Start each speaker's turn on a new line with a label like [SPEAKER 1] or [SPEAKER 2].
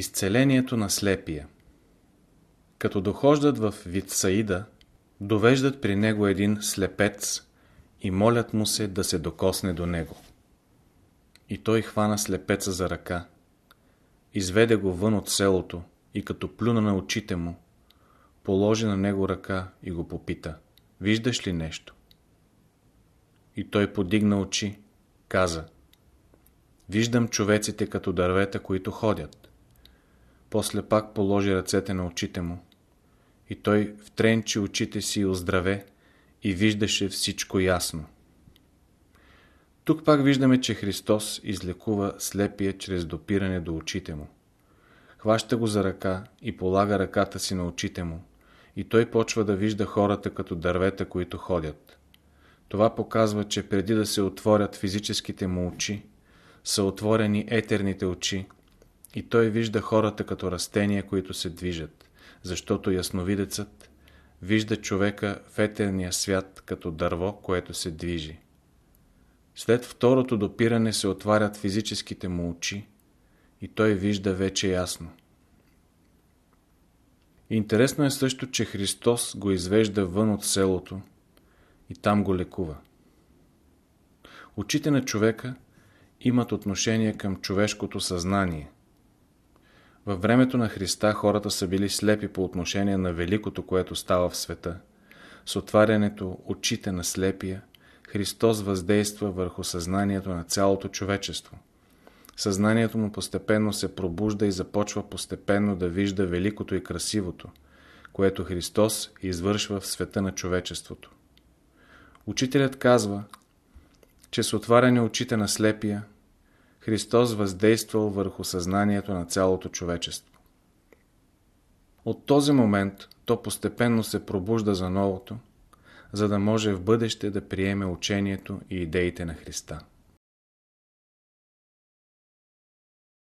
[SPEAKER 1] Изцелението на слепия Като дохождат в Витсаида, довеждат при него един слепец и молят му се да се докосне до него. И той хвана слепеца за ръка, изведе го вън от селото и като плюна на очите му, положи на него ръка и го попита, виждаш ли нещо? И той подигна очи, каза, виждам човеците като дървета, които ходят. После пак положи ръцете на очите му и той втренчи очите си и оздраве и виждаше всичко ясно. Тук пак виждаме, че Христос излекува слепия чрез допиране до очите му. Хваща го за ръка и полага ръката си на очите му и той почва да вижда хората като дървета, които ходят. Това показва, че преди да се отворят физическите му очи, са отворени етерните очи и той вижда хората като растения, които се движат, защото ясновидецът вижда човека в етерния свят като дърво, което се движи. След второто допиране се отварят физическите му очи и той вижда вече ясно. Интересно е също, че Христос го извежда вън от селото и там го лекува. Очите на човека имат отношение към човешкото съзнание. Във времето на Христа хората са били слепи по отношение на великото, което става в света. С отварянето очите на слепия, Христос въздейства върху съзнанието на цялото човечество. Съзнанието му постепенно се пробужда и започва постепенно да вижда великото и красивото, което Христос извършва в света на човечеството. Учителят казва, че с отваряне очите на слепия, Христос въздействал върху съзнанието на цялото човечество. От този момент то постепенно се пробужда за новото, за да може в бъдеще да приеме учението и идеите на Христа.